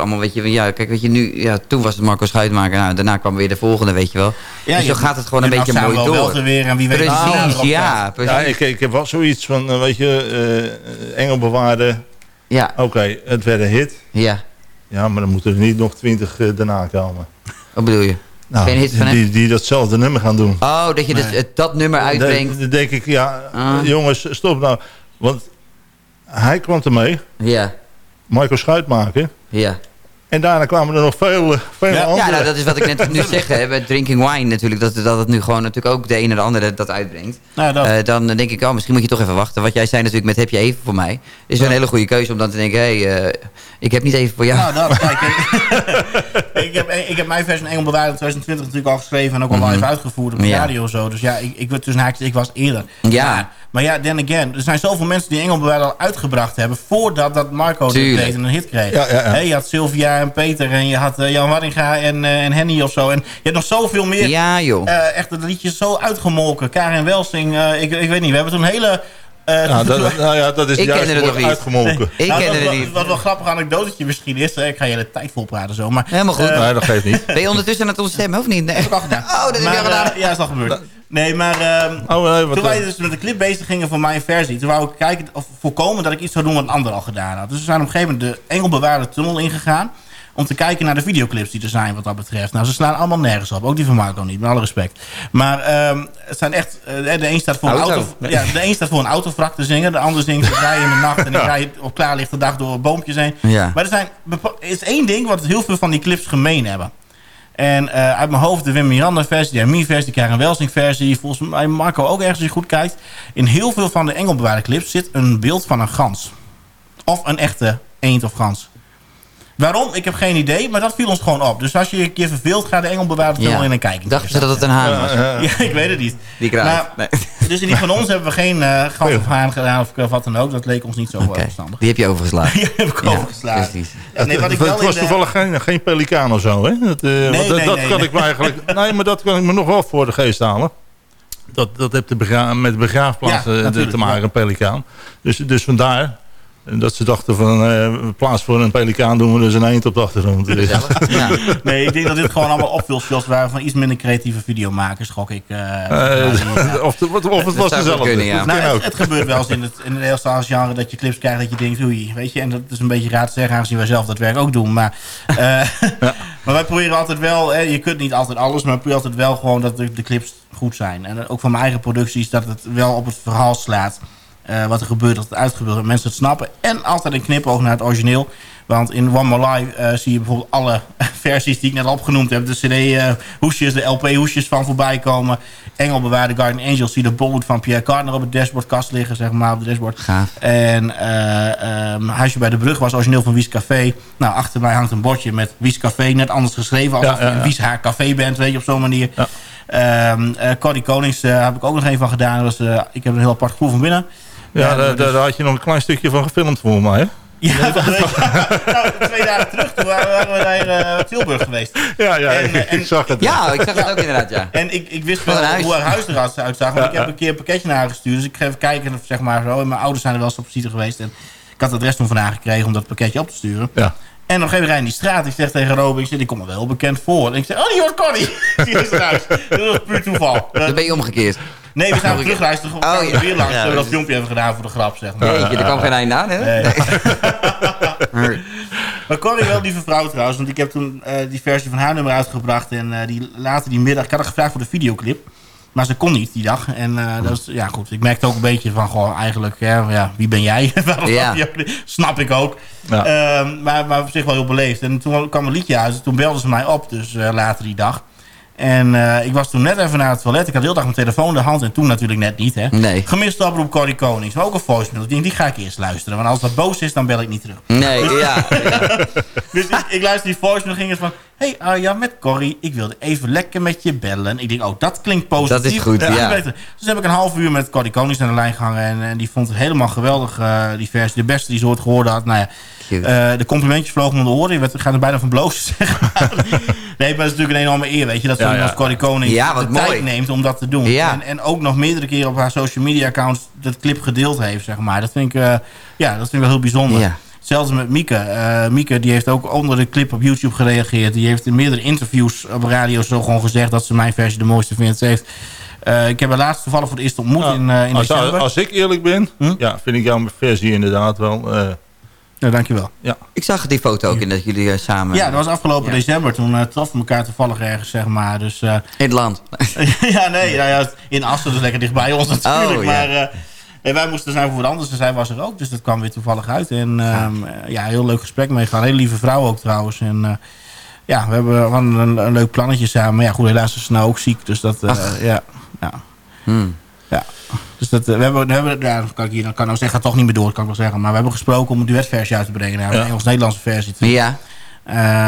allemaal, weet je, ja, kijk, weet je, nu, ja, toen was het Marco Schuitmaker, nou, daarna kwam weer de volgende, weet je wel. Ja, dus zo gaat het gewoon een beetje mooi door. wel weer en wie weet Precies, ja, precies. Ja, ik, ik heb wel zoiets van, eh, weet je, eh Engelbewaarde. Ja, Oké, het werd een hit. ja. Ja, maar dan moeten er niet nog twintig eh, daarna komen. Wat bedoel je? Nou, Geen hit van hem? die, die datzelfde nummer gaan doen. Oh, dat je dus Nee. dat nummer uitbrengt. Dan, dan denk ik, ja, Ah. jongens, stop nou. Want hij kwam ermee, Ja, Michael Schuitmaker. ja. En daarna kwamen er nog veel, veel Ja, andere. Ja, nou, dat is wat ik net nu zeg, hè, met Drinking Wine natuurlijk, dat, dat het nu gewoon natuurlijk ook de ene en de andere dat uitbrengt. Nou, dat. Eh, dan denk ik, oh, misschien moet je toch even wachten. Wat jij zei natuurlijk met heb je even voor mij. Is een hele goede keuze om dan te denken, hé, hey, eh, ik heb niet even voor jou. Nou, dat, kijk, ik, heb, ik heb mijn versie van Engelbewaarder in 2020 natuurlijk al geschreven en ook al live uitgevoerd op de Ja. radio zo. Dus ja, ik, ik, tussen haakjes, ik was eerder. Ja. Maar, maar ja, then again, er zijn zoveel mensen die Engelbewaarder al uitgebracht hebben voordat dat Marco dit deed en een hit kreeg. Ja, ja, ja. Hè, je had Sylvia en Peter en je had eh, Jan Warringa en, eh, en Henny of zo. En je hebt nog zoveel meer Ja, joh. eh, echt dat liedje zo uitgemolken. Karen Welsing, eh, ik, ik weet niet, we hebben toen een hele... eh, Nou, dat, nou ja, dat is Ik juist niet. uitgemolken. ik nou, ken wat- niet. Wat wel een grappig anekdotetje misschien is. hè, Ik ga je hele tijd vol praten zo. Maar, Helemaal goed. eh, nee, dat geeft niet. Ben je ondertussen aan het ontstemmen, of niet? Nee. heb ik al gedaan. Oh, dat maar, al gedaan. eh, ja, is al gebeurd. Nee, maar ehm, Oh, nee, toen wij dus met de clip bezig gingen voor mijn versie... toen wou ik kijken of voorkomen dat ik iets zou doen wat een ander al gedaan had. Dus we zijn op een gegeven moment de engelbewaarde tunnel ingegaan... om te kijken naar de videoclips die er zijn wat dat betreft. Nou, ze slaan allemaal nergens op. Ook die van Marco niet, met alle respect. Maar ehm, het zijn echt... eh, de een staat voor een Auto. Ja, de een staat voor een autovrak te zingen. De ander zingt ik rij in de nacht... en ik rij op klaarlichte dag door boompjes heen. Ja. Maar er, zijn, is één ding wat heel veel van die clips gemeen hebben. En eh, uit mijn hoofd de Wim Miranda versie, de Hermie versie, de Karen Welsing versie. Volgens mij Marco ook ergens als je goed kijkt. In heel veel van de Engelbewaarde clips zit een beeld van een gans. Of een echte eend of gans. Waarom? Ik heb geen idee, maar dat viel ons gewoon op. Dus als je je een keer verveelt, ga de Engelbewaarde tunnel Ja. in en kijken. Dachten ze dat het een haan was? Ja, ik weet het niet. Die. Maar- Nee. Dus in die van ons hebben we geen uh, gans of haan gedaan of wat dan ook. Dat leek ons niet zo uh, verstandig. die heb je overgeslagen. Die heb ik Ja, overgeslagen. precies. Ja, nee, wat ik het, wel het was de- toevallig geen, geen pelikaan of zo, hè? Dat, eh, want dat, nee, dat nee, kan nee. ik me eigenlijk... Nee, maar dat kan ik me nog wel voor de geest halen. Dat, dat heeft de begra met de begraafplaats Ja, eh, te maken, een pelikaan. Dus, dus vandaar dat ze dachten van... eh, in plaats voor een pelikaan doen we dus een eend op de achtergrond. Ja. Nee, ik denk dat dit gewoon allemaal opvulshots waren van iets minder creatieve videomakers, gok ik. eh, Eh, of, of, of het was dezelfde. kunnen, ja. Nou, het, ook. het gebeurt wel eens in het, in het genre dat je clips krijgt dat je denkt, oei, weet je. En dat is een beetje raar te zeggen, aangezien wij zelf dat werk ook doen. Maar, eh, maar wij proberen altijd wel, hè, je kunt niet altijd alles, maar we proberen altijd wel gewoon dat de, de clips goed zijn. En ook van mijn eigen producties, dat het wel op het verhaal slaat. Eh, wat er gebeurt, dat het uitgebeurt, dat mensen het snappen. En altijd een knipoog naar het origineel. Want in One More Life eh, zie je bijvoorbeeld alle versies die ik net opgenoemd heb. De CD-hoesjes, de LP-hoesjes van voorbij komen. Engelbewaarde Garden Angels zie de bolhoed van Pierre Cardin op het dashboardkast liggen, zeg maar, op het dashboard. Gaaf. En eh, ehm, Huisje bij de Brug was origineel van Wies Café. Nou, achter mij hangt een bordje met Wies Café, net anders geschreven. Alsof Ja. Wies haar café bent, weet je, op zo'n manier. Ja. Ehm eh, Konings eh, heb ik ook nog een van gedaan. Dat was, eh, ik heb een heel apart gevoel van binnen. Ja, Ja, daar, dus- daar had je nog een klein stukje van gefilmd voor mij, hè? Ja, dat nou, twee dagen terug toen waren we naar eh, Tilburg geweest. Ja, ja, En, ik, ik en- zag het. Ja, ik zag het ook inderdaad, ja. En ik, ik wist Van wel hoe haar huis eruit uitzag. Want Ja, ik heb ja. een keer een pakketje naar haar gestuurd. Dus ik ga even kijken, of, zeg maar zo. En mijn ouders zijn er wel eens op visite geweest. En ik had het adres toen van haar gekregen om dat pakketje op te sturen. Ja. En op een gegeven moment rij in die straat. Ik zeg tegen Robin, ik zeg, die komt me wel bekend voor. En ik zeg, oh, die hoort Connie. die is eruit. Dat was puur toeval. Dan ben je omgekeerd. Nee, we zijn weer kwamen we ja. weer langs. Ja, Zullen we dat filmpje hebben gedaan voor de grap, zeg maar. Jeetje, er kwam geen einde aan, hè? Nee. Nee. Maar Corrie wel lieve vrouw trouwens. Want ik heb toen eh, die versie van haar nummer uitgebracht. En eh, die, later die middag... Ik had haar gevraagd voor de videoclip. Maar ze kon niet die dag. En eh, dat is, ja goed, ik merkte ook een beetje van... Gewoon eigenlijk, hè, ja, wie ben jij? Ja. Snap ik ook. Ja. Ehm, maar, maar op zich wel heel beleefd. En toen kwam een liedje uit. Toen belden ze mij op, dus eh, later die dag. En eh, ik was toen net even naar het toilet. Ik had de hele dag mijn telefoon in de hand. En toen natuurlijk net niet, hè. Nee. Gemiste oproep Corrie Konings. Maar ook een voicemail. Denk, die ga ik eerst luisteren. Want als dat boos is, dan bel ik niet terug. Nee, ja. Dus ik, ik luister die voicemail ging het van... Hey Arja, met Corrie. Ik wilde even lekker met je bellen. Ik denk, oh, dat klinkt positief. Dat is goed, ja. Dus heb ik een half uur met Corrie Konings aan de lijn gehangen. En, en die vond het helemaal geweldig, eh, die versie. De beste die ze ooit gehoord had. Nou ja, eh, de complimentjes vlogen me om de oren. Ik werd- ik ga er bijna van blozen, zeg maar. nee, maar het is natuurlijk een enorme eer, weet je. Dat Ja, zo'n ja. als Corrie Konings Ja, de mooi. tijd neemt om dat te doen. Ja. En, en ook nog meerdere keren op haar social media accounts... dat clip gedeeld heeft, zeg maar. Dat vind ik, eh, ja, dat vind ik wel heel bijzonder. Ja. Hetzelfde met Mieke. Eh, Mieke die heeft ook onder de clip op YouTube gereageerd. Die heeft in meerdere interviews op radio zo gewoon gezegd... dat ze mijn versie de mooiste vindt. Ze heeft... eh, ik heb haar laatst toevallig voor het eerst ontmoet in, eh in als, december. als ik eerlijk ben, Hm? ja, vind ik jouw versie inderdaad wel... eh, Ja, dankjewel. Ik zag die foto ook in dat jullie samen... Ja, dat was afgelopen Ja. december. Toen uh, troffen we elkaar toevallig ergens, zeg maar. Dus, eh, In het land. ja, nee, nou ja, in Assen, dus lekker dichtbij ons natuurlijk. Oh, ja. Maar nee, wij moesten zijn voor wat anders en zij was er ook. Dus dat kwam weer toevallig uit. En ehm, eh, ja, heel leuk gesprek mee gehad. Hele lieve vrouw ook trouwens. En eh, ja, we hebben een, een leuk plannetje samen. Maar ja, goed, helaas is ze nou ook ziek. Dus dat, eh, ja, ja. Hmm. Dus dat, we hebben, we hebben ja, kan ik hier, dan kan nou zeggen, gaat toch niet meer door, kan ik wel zeggen. Maar we hebben gesproken om een duetversie uit te brengen. Nou, Ja. Een Engels-Nederlandse versie. te Ja,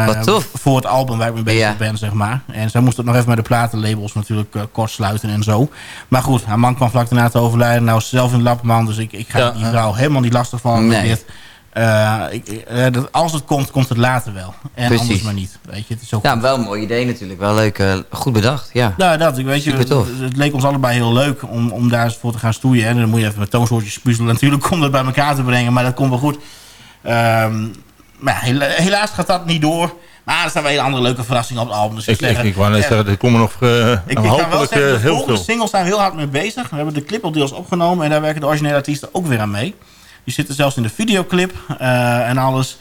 Wat tof. Voor het album waar ik mee bezig Ja. ben, zeg maar. En zij moest het nog even met de platenlabels natuurlijk eh, kort sluiten en zo. Maar goed, haar man kwam vlak daarna te overlijden. Nou zelf in de lappenman, dus ik, ik ga die vrouw helemaal niet lastig van. Nee. Dit. Eh, ik, eh, dat, als het komt, komt het later wel. En Precies. anders maar niet. Weet je, het is ook ja wel een mooi idee natuurlijk. Wel leuk, eh, goed bedacht, ja. nou, dat, ik weet je, het leek ons allebei heel leuk om, om daar eens voor te gaan stoeien. En dan moet je even met toonsoortjes puzzelen natuurlijk om dat bij elkaar te brengen. Maar dat komt wel goed. Ehm, maar helaas gaat dat niet door. Maar er staan wel hele andere leuke verrassingen op het album. Dus ik, ik, ik, zeg, ik wou net zeggen, er komen nog eh, ik, ik kan wel hopelijk zeggen, eh, de heel volgende veel. singles zijn we heel hard mee bezig. We hebben de clip al deels opgenomen. En daar werken de originele artiesten ook weer aan mee. Die zitten zelfs in de videoclip eh, en alles.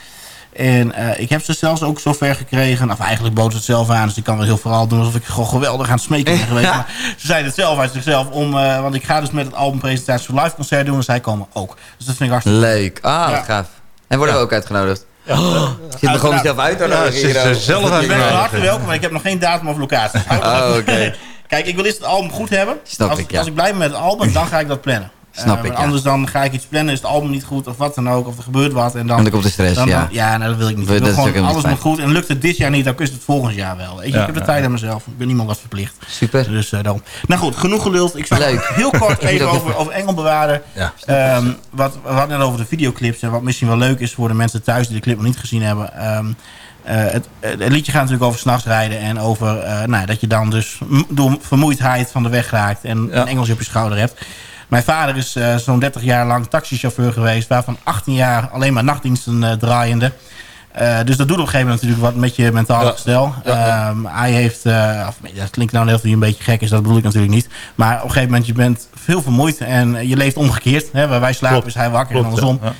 En eh, ik heb ze zelfs ook zover gekregen. Of eigenlijk bood ze het zelf aan. Dus ik kan wel heel vooral doen alsof ik gewoon geweldig aan het smeken ben geweest. Maar ze zeiden het zelf uit zichzelf. Om, eh, want ik ga dus met het album presentatie voor live concert doen. En zij komen ook. Dus dat vind ik hartstikke Leuk. Ah, Ja. wat gaaf. En worden we ook uitgenodigd? Ik zit me gewoon mezelf uit Ja, ze- zelf Je bent uitnodigen. van harte welkom, maar ik heb nog geen datum of locatie. Oh, oké. Kijk, ik wil eerst het album goed hebben. Snap als, ik, ja. als ik blij ben met het album, dan ga ik dat plannen. Snap Eh, ik, ja. Anders dan ga ik iets plannen, is het album niet goed of wat dan ook. Of er gebeurt wat. En dan, En dan komt de stress, dan, ja. dan- ja, nou, dat wil ik niet. Dat Ik wil is ook gewoon, alles moet goed. En lukt het dit jaar niet, dan is het volgend jaar wel. Weet je, Ja, ik heb de ja, tijd aan mezelf. Ik ben niemand wat verplicht. Super. Dus eh daarom. Nou goed, genoeg geluld. Ik zal Leuk. heel kort even over, over Engelbewaarder. Ja. Ehm, wat, we hadden net over de videoclips. En wat misschien wel leuk is voor de mensen thuis die de clip nog niet gezien hebben. Ehm, eh, het, het liedje gaat natuurlijk over s'nachts rijden. En over eh, nou, dat je dan dus door vermoeidheid van de weg raakt. En Ja. een Engelsje op je schouder hebt. Mijn vader is eh, zo'n 30 jaar lang taxichauffeur geweest. Waarvan 18 jaar alleen maar nachtdiensten eh, draaiende. Eh, dus dat doet op een gegeven moment natuurlijk wat met je mentale Ja. gestel. Ja. Ehm, hij heeft, of, dat klinkt nou net of hij een beetje gek is, dat bedoel ik natuurlijk niet. Maar op een gegeven moment, je bent veel vermoeid en je leeft omgekeerd. Hè? Waar wij slapen Klopt. is hij wakker en Klopt, andersom.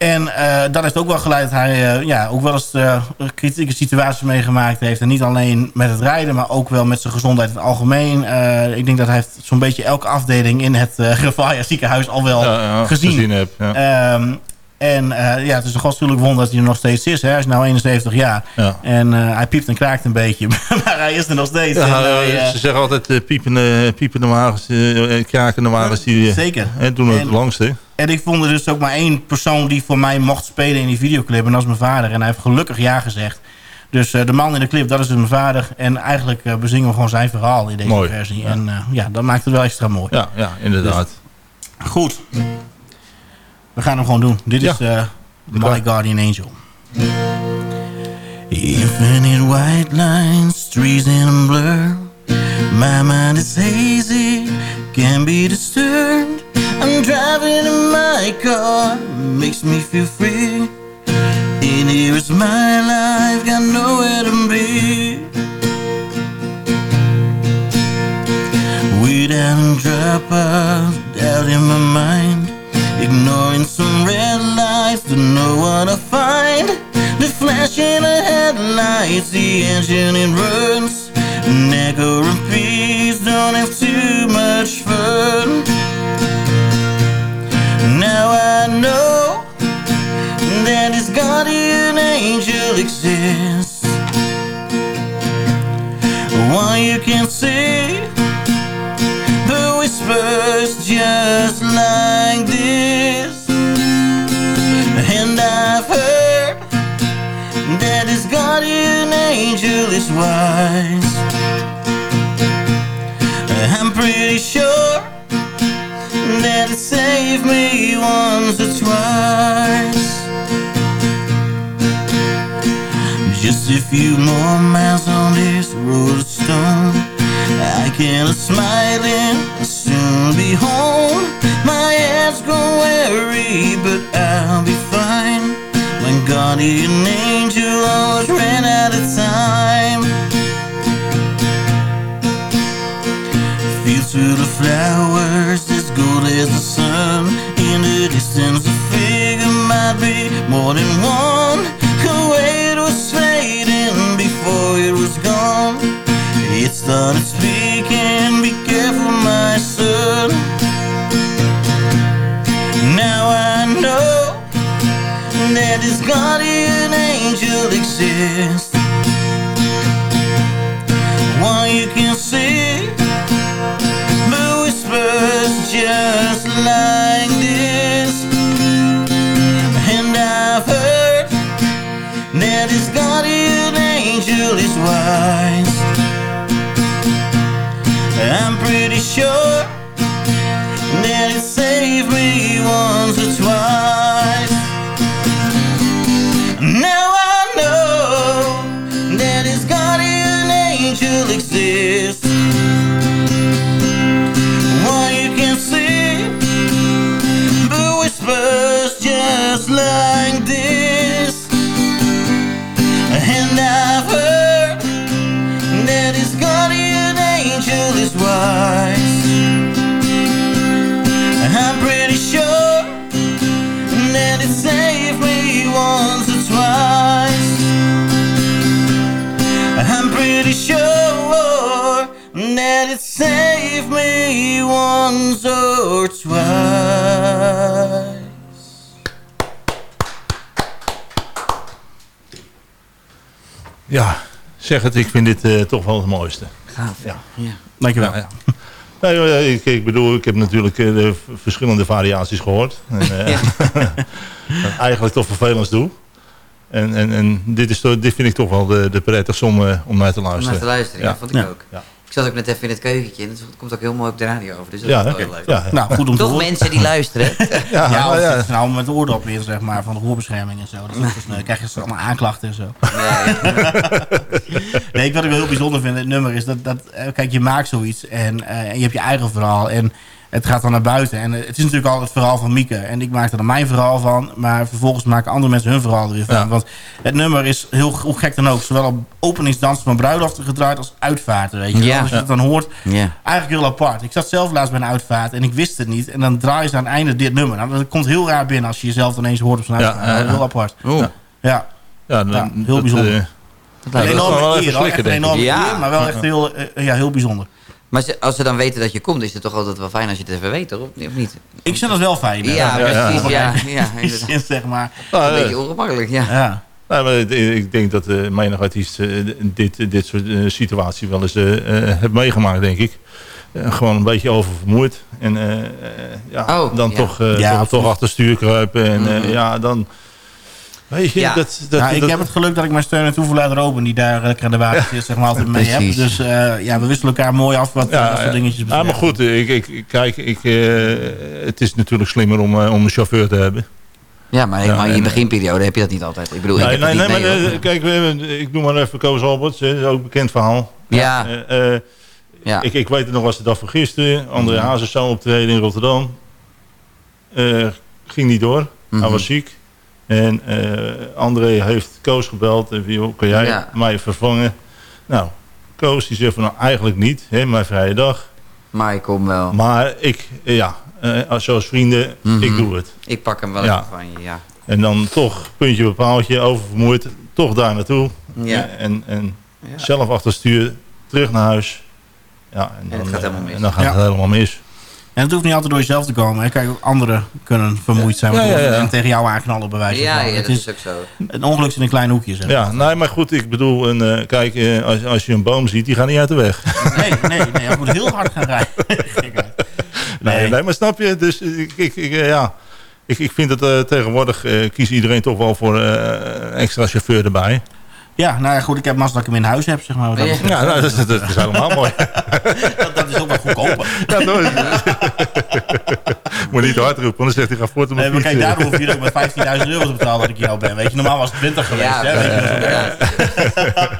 En eh, dat heeft ook wel geleid dat hij eh, ja, ook wel eens eh, kritieke situaties meegemaakt heeft. En niet alleen met het rijden, maar ook wel met zijn gezondheid in het algemeen. Ik denk dat hij zo'n beetje elke afdeling in het uh, ziekenhuis al wel Ja, ja, gezien. gezien heb. Ja. Ehm, en eh, ja, het is een godschuwelijk wonder dat hij er nog steeds is. Hè. Hij is nu 71 jaar. Ja. En eh, hij piept en kraakt een beetje. maar hij is er nog steeds. Ja, En, eh, ze zeggen altijd piepende, piepende wagens, krakende wagens, die Zeker. hè, doen het En- langste. En ik vond er dus ook maar één persoon die voor mij mocht spelen in die videoclip. En dat is mijn vader. En hij heeft gelukkig ja gezegd. Dus de man in de clip, dat is dus mijn vader. En eigenlijk bezingen we gewoon zijn verhaal in deze Mooi. versie. Ja. En ja, dat maakt het wel extra mooi. Ja, ja inderdaad. Goed. We gaan hem gewoon doen. Dit Ja. is eh, My. Guardian Angel. Infinite white lines, trees in a blur. My mind is hazy, can be disturbed. I'm driving in my car, makes me feel free. In here is my life, got nowhere to be. Down and drop off, doubt in my mind. Ignoring some red lights, don't know what I find. The flash in the headlights, the engine it runs. An echo repeats, don't have too much fun. Now I know that this guardian angel exists. One you can see the whispers just like is wise. I'm pretty sure that it saved me once or twice. Just a few more miles on this road of stone. I can't smiling, I'll soon be home. My head's grown weary, but I'll be. Guardian angel always ran out of time. Fields full of flowers, as gold as the sun. In the distance, a figure might be more than one. Away it was fading before it was gone. It started that this guardian angel exists. One you can see, but whispers just like this. And I've heard that this guardian angel is wise. I'm pretty sure that it saved me once or twice. Angel exists. One you can see, but whispers just like this. And I've heard that his guardian angel is wise. I'm pretty sure that it saved me once or twice. I'm pretty sure saved me once or twice. Ja, zeg het, ik vind dit eh, toch wel het mooiste. Gaaf. Ja. ja. Dankjewel. Ja, ja. Nee, joh, ja, ik, ik bedoel, ik heb natuurlijk eh, de verschillende variaties gehoord. En, eh, eigenlijk toch vervelend doe. En, en, en dit, is, toch- dit vind ik toch wel de, de prettigste om, eh, om naar te Om naar luisteren. te luisteren, ja, Ja. vond ik Ja. ook. Ik zat ook net even in het keukentje en het komt ook heel mooi op de radio over. Dus dat Ja, is wel leuk. ja, ja. Nou, goed om te Toch horen. mensen die luisteren. Ja, Ja, nou of ja. nou met de oordop in, zeg maar, van de hoorbescherming en zo. Dat is ook krijg je allemaal aanklachten en zo. Nee. Nee, wat ik wel heel bijzonder vind in het nummer is dat, dat eh, kijk, je maakt zoiets en, eh, en je hebt je eigen verhaal en het gaat dan naar buiten. En eh, het is natuurlijk al het verhaal van Mieke en ik maak er dan mijn verhaal van, maar vervolgens maken andere mensen hun verhaal er weer van. Ja. Want het nummer is heel hoe gek dan ook, zowel op openingsdansen van bruiloften gedraaid als uitvaarten, weet je. Ja. Als je het dan hoort, Ja. eigenlijk heel apart. Ik zat zelf laatst bij een uitvaart en ik wist het niet. En dan draai je aan het einde dit nummer. Nou, dat komt heel raar binnen als je jezelf ineens hoort op zo'n uitvaart. ja, ja. Heel apart. Oeh, Ja. Ja, Ja, dan- Ja, heel bijzonder. dat een dat enorme eer, Echt een enorme Ja. eer, maar wel echt heel, eh, ja, heel bijzonder. Maar ze- als ze dan weten dat je komt, is het toch altijd wel fijn als je het even weet, toch? Of of niet? Ik vind dat wel fijn. hè. Ja, ja, precies. Ja, ja, zin, zeg maar. nou, Een eh, beetje ongemakkelijk, ja. Ja. nou, maar ik- ik denk dat uh, menig artiest eh, dit, dit soort eh, situaties wel eens eh, eh, heeft meegemaakt, denk ik. Eh, gewoon een beetje oververmoeid. En eh, eh, ja, Oh, dan ja. toch, eh, Ja, toch, toch achter stuur kruipen. En eh, Mhm. ja, dan... Weet je, Ja. dat... dat, ja, ik dat- heb het geluk dat ik mijn steun en toeverlaat Robin, die daar lekker aan de water zit, zeg maar, altijd mee heb. Dus eh, ja, we wisselen elkaar mooi af wat Ja, dat soort ja. dingetjes Ja, betreft. maar goed, ik, ik, ik- kijk, ik, eh, het is natuurlijk slimmer om, eh, om een chauffeur te hebben. Ja, maar Ja, in je en- beginperiode heb je dat niet altijd. Ik bedoel, ik nee, heb nee, nee, maar mee, eh, kijk, we hebben- ik noem maar even Koos Alberts, hè, dat is ook een bekend verhaal. Ja, Eh, eh, ja. ik, ik weet het nog als de dag van gisteren. André Mhm. Hazes zou optreden in Rotterdam. Eh, ging niet door. Mhm. Hij was ziek. En eh, André heeft Koos gebeld. En wie kan jij Ja. mij vervangen? Nou, Koos die zegt van nou eigenlijk niet. Hè, mijn vrije dag. Maar ik kom wel. Maar ik, eh, ja, eh, als zoals vrienden, Mhm. ik doe het. Ik pak hem wel Ja. even van je, ja. En dan toch, puntje bepaaltje, oververmoeid, toch daar naartoe. Ja. En, en Ja. zelf achter het stuur, terug naar huis. Ja, en, En het dan, gaat helemaal mis. En dan gaat Ja. het helemaal mis. En het hoeft niet altijd door jezelf te komen. Hè. Kijk, ook anderen kunnen vermoeid zijn Ja, ja, ja. en tegen jou aanknallen bij wijze Ja, van. ja, het dat is is ook zo. een ongeluk in een klein hoekje. Zeg. Ja, nee, maar goed, ik bedoel, een, eh, kijk, eh, als, als je een boom ziet, die gaat niet uit de weg. Nee, nee, nee. Je moet heel hard gaan rijden. Nee, Nee. nee maar snap je? Dus ik, ik, ik, eh, ja, ik, ik vind dat tegenwoordig eh, kiest iedereen toch wel voor eh, een extra chauffeur erbij. Ja, nou ja, goed. Ik heb mazzel dat ik hem in huis heb, zeg maar. dat Ja. Ja, nou, dat, is- dat is helemaal mooi. Dat, dat is ook wel goedkoper. Ja, nooit. Moet niet te hard roepen, want dan zegt hij, ga voort op Nee, maar kijk, daardoor hoef je ook met 15.000 euro te betalen dat ik hier al ben. Weet je, normaal was het 20 geweest. Ja, hè, weet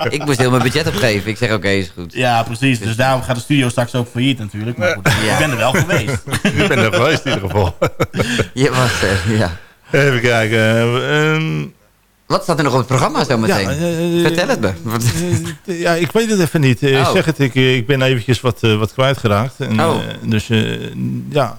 je, ik moest heel mijn budget opgeven. Ik zeg, oké, is goed. ja, precies. Dus daarom gaat de studio straks ook failliet natuurlijk. Maar goed, ik ben er wel geweest. Ik ben er geweest in ieder geval. Je was er, ja. Even kijken. ehm, Wat staat er nog op het programma zo meteen? Ja, eh, Vertel het me. Eh, ja, ik weet het even niet. Eh, Ik Oh. zeg het, ik, ik ben eventjes wat, eh, wat kwijtgeraakt. En, Oh. eh, dus eh, ja,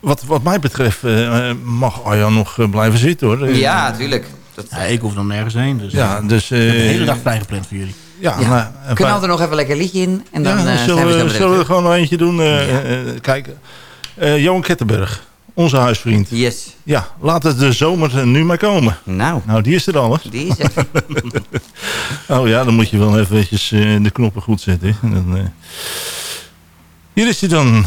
wat, wat mij betreft eh, mag Arjan nog eh, blijven zitten hoor. Eh, ja, tuurlijk. Dat, Ja, ik hoef nog nergens heen. Dus Ja, dus... eh, ik heb de hele dag vrijgepland voor jullie. Ja, ja. nou, Knal paar- er nog even lekker een liedje in. En dan ja, eh, zullen, we we, zullen we er gewoon nog eentje doen? Eh, eh, kijk, eh, Johan Kettenberg, onze huisvriend. Yes. Ja, laat het de zomer nu maar komen. Nou, Nou, die is er al, hè? die is er. Oh ja, dan moet je wel eventjes eh, de knoppen goed zetten. En dan, eh. Hier is hij dan.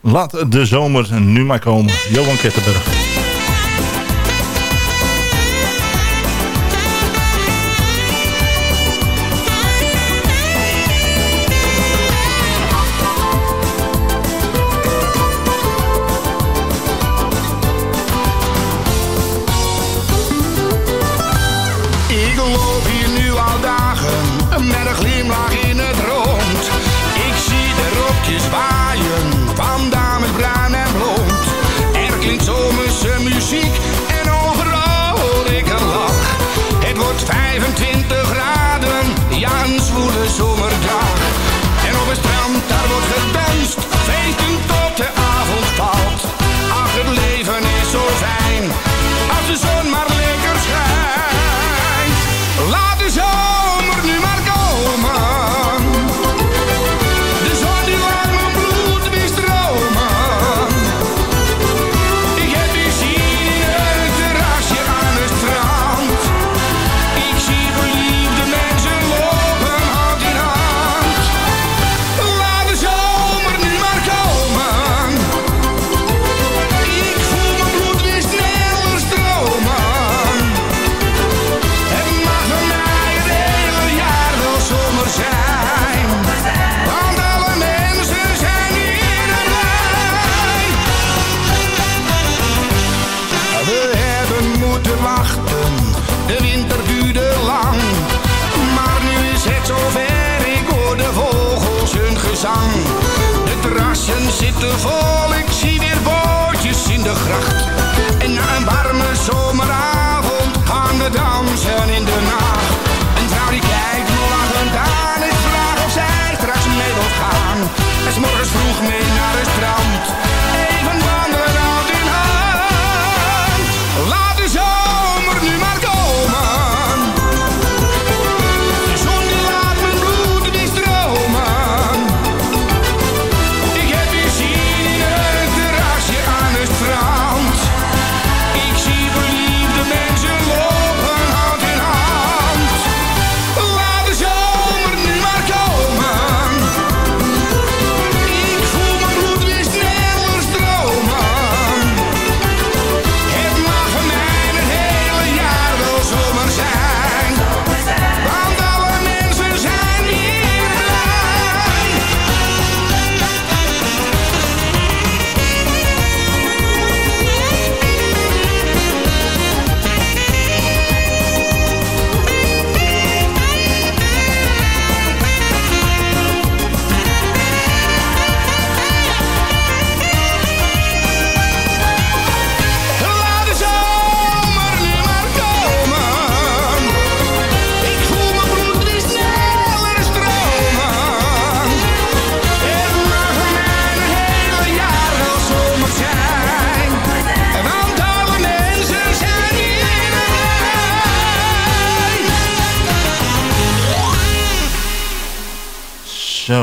Laat de zomer nu maar komen. Johan Kettenberg.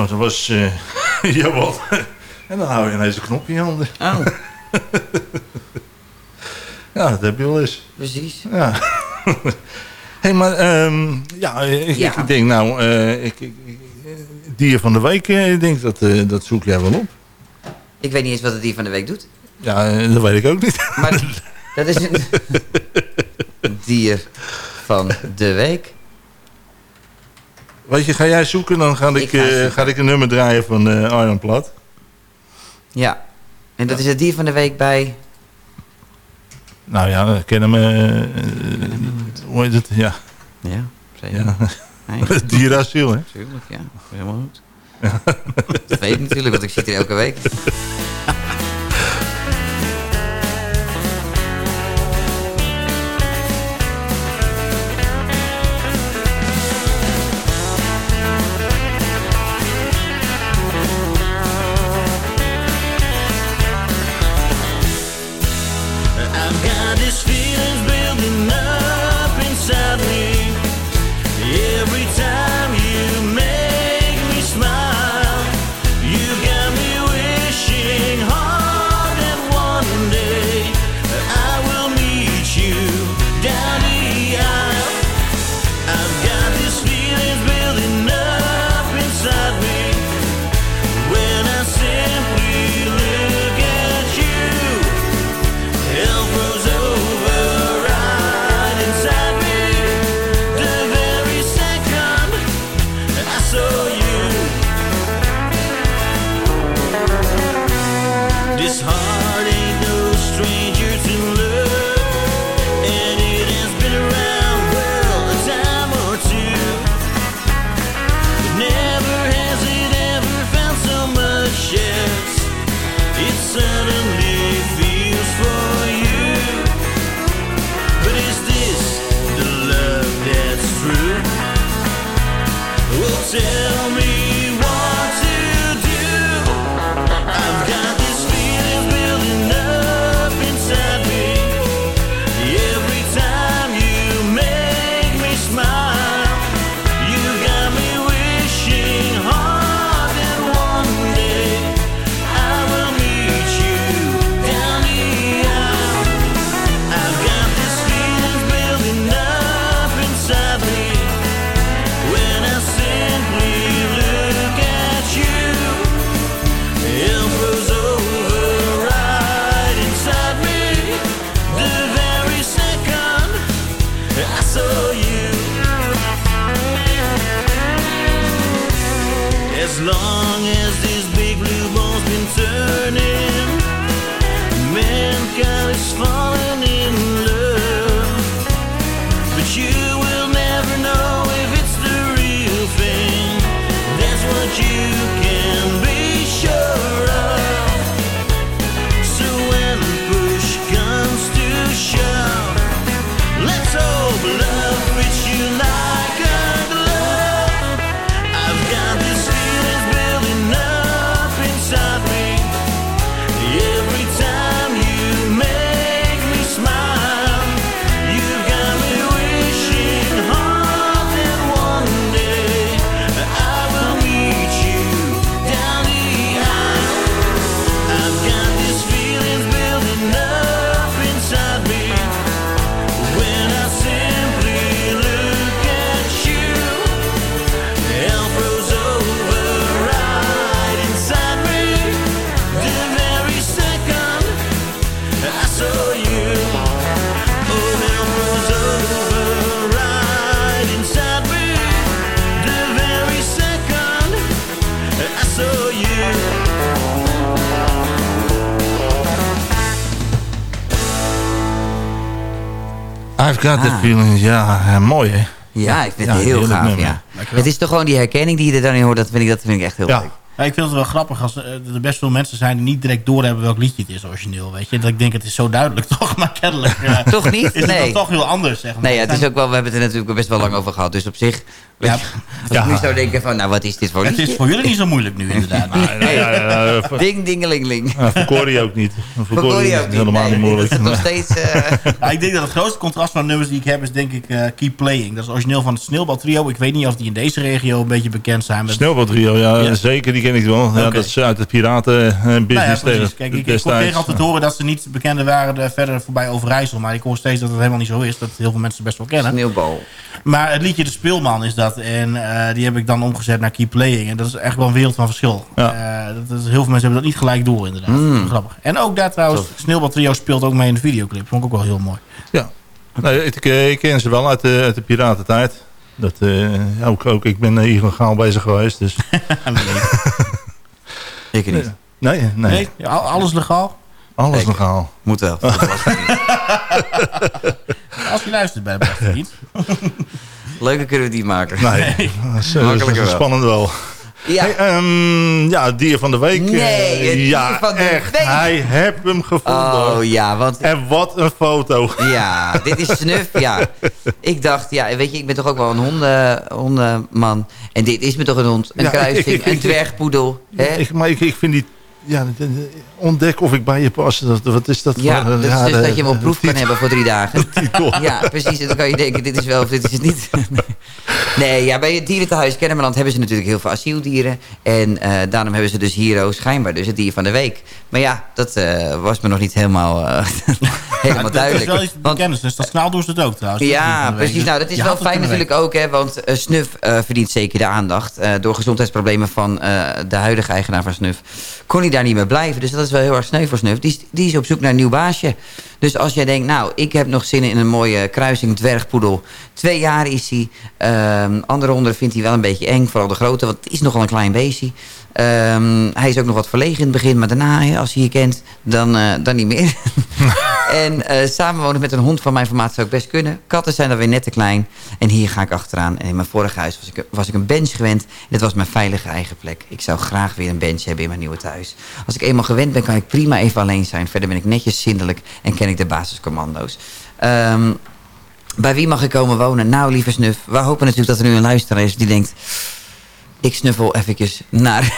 Zo, dat was... jawel. en dan hou je ineens een knop in je handen. Oh, Ja, dat heb je wel eens. precies. Ja. hey, maar ehm, ja, ik, Ja. ik denk nou, eh, ik, ik, eh, dier van de week, ik denk dat, dat zoek jij wel op. Ik weet niet eens wat het dier van de week doet. Ja, dat weet ik ook niet. Maar dat is een dier van de week. Weet je, ga jij zoeken, dan ga ik, Ik ga eh, ga ik een nummer draaien van eh Arjan Plat. Ja. En dat is het dier van de week bij... Nou ja, ik ken hem, eh, hoe heet het? Ja, Ja, zeker. ja. Nee, dierasiel, hè? natuurlijk, ja. Helemaal goed. Dat weet ik natuurlijk, want ik zit hier elke week. got Ah. that feeling. Ja, eh, mooi hè. Ja, ik vind Ja, het heel gaaf, nummer. ja. Het is toch gewoon die herkenning die je er dan in hoort. Dat vind ik, dat vind ik echt heel Ja. leuk. Ja, ik vind het wel grappig als eh, er best veel mensen zijn die niet direct doorhebben welk liedje het is origineel. Weet je? Dat ik denk het is zo duidelijk toch, maar kennelijk eh, Toch niet? is het Nee. toch heel anders. Zeg maar. Nee, ja, het is ook wel, we hebben het er natuurlijk best wel lang over gehad. Dus op zich, Ja, als Ja. ik nu zou denken van, nou wat is dit voor het is liedje? voor jullie niet zo moeilijk nu inderdaad. Ja, ja, ja, voor- Ding, eh, voor Corrie ook niet. Voor Voor Corrie Corrie ook niet. helemaal Nee, niet moeilijk. Dat is nog steeds... eh, Ja, ik denk dat het grootste contrast van de nummers die ik heb is denk ik eh, Keep Playing. Dat is origineel van het Sneeuwbaltrio. Ik weet niet of die in deze regio een beetje bekend zijn. Met, Sneeuwbaltrio, ja, Ja. zeker, die ken ik wel. Ja, Oké. dat is uit het piratenbusiness Nou ja, tegen- Kijk, ik, ik destijds. kreeg altijd te horen dat ze niet bekender waren eh, verder voorbij Overijssel. Maar ik hoor steeds dat het helemaal niet zo is. Dat heel veel mensen best wel kennen. Sneeuwbal. Maar het liedje De Speelman is dat. En eh, die heb ik dan omgezet naar Keep Playing. En dat is echt wel een wereld van verschil. Ja. Eh, dat is, heel veel mensen hebben dat niet gelijk door inderdaad. Mm. Grappig. En ook daar trouwens, Sneeuwbal Trio speelt ook mee in de videoclip. Vond ik ook wel heel mooi. Ja. Nee, ik, ik ken ze wel uit de, uit de piratentijd. Dat, eh, ook, ook, ik ben eh, illegaal bezig geweest. Dus. Ik niet. nee, nee, Nee, ja, alles legaal. alles Kijk. legaal. Moet wel. Als je luistert bij de Belastingdienst. Leuker kunnen we die maken. Nee, dat is, dat is Makkelijker wel. spannend wel. Ja, Hey, ehm, ja, dier van de week. Nee, Eh, het ja, van de echt. week. Hij heeft hem gevonden. oh ja, want En wat een foto. Ja, dit is snuf. Ja. Ik dacht, ja, weet je, ik ben toch ook wel een honden, hondenman. En dit is me toch een hond. Een Ja, kruising, ik- ik- een dwergpoedel. hè? Maar ik, ik vind die... Ja, de- de- ontdek of ik bij je pas. Dat, wat is dat ja, voor... dat is ja, dus de- dat je hem op proef kan hebben voor drie dagen. Ja, precies. En dan kan je denken, dit is wel of dit is het niet. Nee, ja, bij het dierentehuis Kennemerland hebben ze natuurlijk heel veel asieldieren. En eh, daarom hebben ze dus hier ook schijnbaar dus het dier van de week. Maar ja, dat eh, was me nog niet helemaal, eh, helemaal Dat is duidelijk. wel iets Want- bekend. Dus dat snel doen ze het ook trouwens. Ja, precies. Nou, dat is Je wel fijn natuurlijk ook, hè, want Snuf eh, verdient zeker de aandacht. Eh, door gezondheidsproblemen van eh, de huidige eigenaar van Snuf kon daar niet meer blijven. Dus dat is wel heel erg sneu voor Snuf. Die, die is op zoek naar een nieuw baasje. Dus als jij denkt, nou, ik heb nog zin in een mooie kruising dwergpoedel. Twee jaar is hij. Ehm, andere honden vindt hij wel een beetje eng, vooral de grote, want het is nogal een klein beestje. Ehm, hij is ook nog wat verlegen in het begin, maar daarna, als hij je kent, dan, eh, dan niet meer. en eh, samenwonen met een hond van mijn formaat zou ik best kunnen. Katten zijn dan weer net te klein. En hier ga ik achteraan. En in mijn vorige huis was ik, was ik een bench gewend. Dit was mijn veilige eigen plek. Ik zou graag weer een bench hebben in mijn nieuwe thuis. Als ik eenmaal gewend ben, kan ik prima even alleen zijn. Verder ben ik netjes zindelijk en ken ik de basiscommando's. Ehm, bij wie mag ik komen wonen? Nou, lieve snuf. We hopen natuurlijk dat er nu een luisteraar is die denkt... Ik snuffel eventjes naar...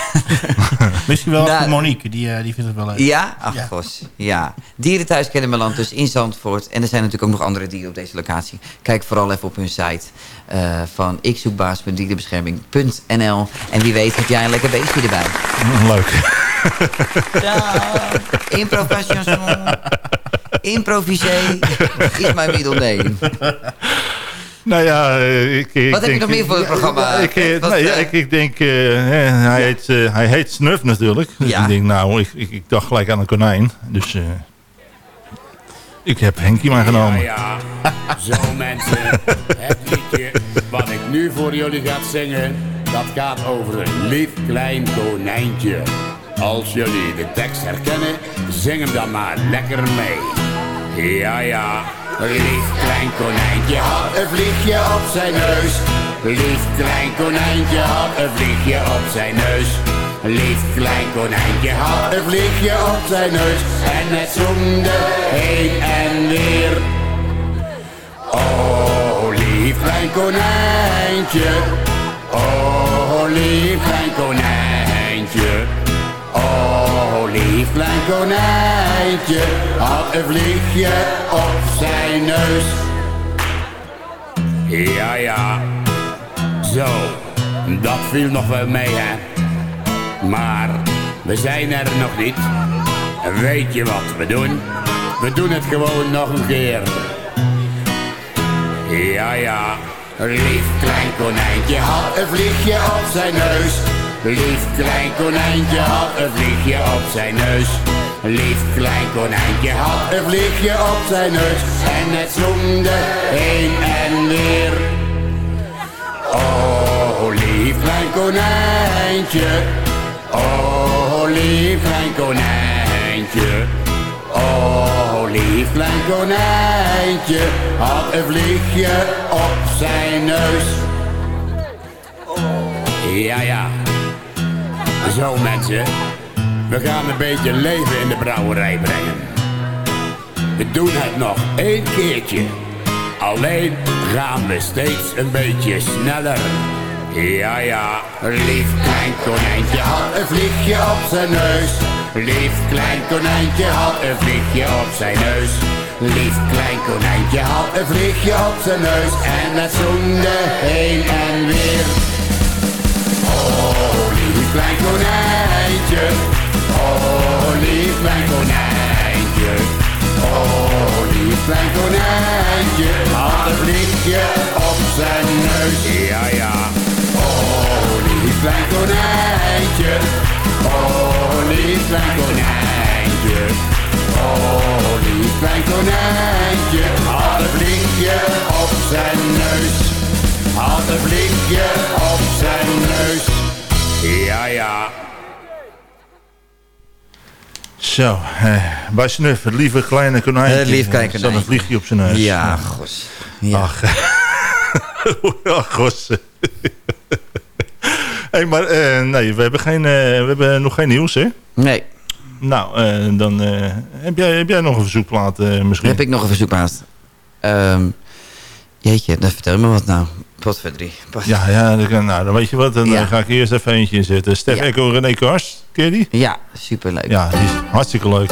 Misschien wel voor Monique, die, eh, die vindt het wel leuk. Ja? Ach, Ja. gos. Ja. Dierenthuis Kennemerland, dus in Zandvoort. En er zijn natuurlijk ook nog andere dieren op deze locatie. Kijk vooral even op hun site eh, van ikzoekbaas.dierenbescherming.nl. En wie weet heb jij een lekker beestje erbij. Leuk. Ja, improvisation. Improvisé is mijn middelneem. Nou ja, eh, ik, ik Wat heb je nog meer voor het programma? Ja, ik, eh, eh, ik, ik denk, eh, hij, heet, eh, hij heet Snuf natuurlijk. Dus Ja. ik denk, nou, ik, ik, ik dacht gelijk aan een konijn. Dus eh, ik heb Henkie maar genomen. Ja, ja. Zo mensen, het liedje wat ik nu voor jullie ga zingen Dat gaat over een lief klein konijntje. Als jullie de tekst herkennen, zing hem dan maar lekker mee. Ja, ja, lief klein konijntje had een vliegje op zijn neus. Lief klein konijntje had een vliegje op zijn neus. Lief klein konijntje had een vliegje op zijn neus. En het zoemde heen en weer. Oh, lief klein konijntje. Oh, lief klein konijntje. Oh, lief klein konijntje. Had een vliegje op zijn neus. Ja, ja. Zo, dat viel nog wel mee, hè. Maar we zijn er nog niet. Weet je wat we doen? We doen het gewoon nog een keer. Ja, ja. Lief klein konijntje had een vliegje op zijn neus. Lief klein konijntje had een vliegje op zijn neus. Lief klein konijntje had een vliegje op zijn neus. En het zoemde heen en weer. Oh, lief klein konijntje. Oh, lief klein konijntje. Oh, lief klein konijntje. Had een vliegje op zijn neus. Ja, ja. Zo mensen. We gaan een beetje leven in de brouwerij brengen. We doen het nog één keertje. Alleen gaan we steeds een beetje sneller. Ja, ja, lief klein konijntje had een vliegje op zijn neus. Lief klein konijntje had een vliegje op zijn neus. Lief klein konijntje had een vliegje op zijn neus. En het zoende heen en weer. Oh, klein konijntje. Oh, lief klein konijntje. Oh, lief klein konijntje. Had een op zijn neus. Ja, ja. Oh, lief klein konijntje. Oh, lief klein konijntje. Oh, lief klein konijntje. Had een op zijn neus. Had een op zijn neus. Ja, ja. Zo, eh, bij Snuff, het lieve kleine konijntje. Het lief kleine staat een vliegje op zijn neus. Ja, gos. Ja. Ach, ach gos. hey, maar eh, nee, we hebben, geen, eh, we hebben nog geen nieuws, hè? Nee, Nou, eh, dan eh, heb, jij, heb jij nog een verzoekplaat eh, misschien? heb ik nog een verzoekplaat. Ehm jeetje, dan vertel me wat nou. Pot voor drie. Pot- Ja, ja dan, nou, dan weet je wat. Dan Ja. ga ik eerst even eentje inzetten. Stef Ja. Echo, René Kars. Ken je die? Ja, superleuk. Ja, die is hartstikke leuk.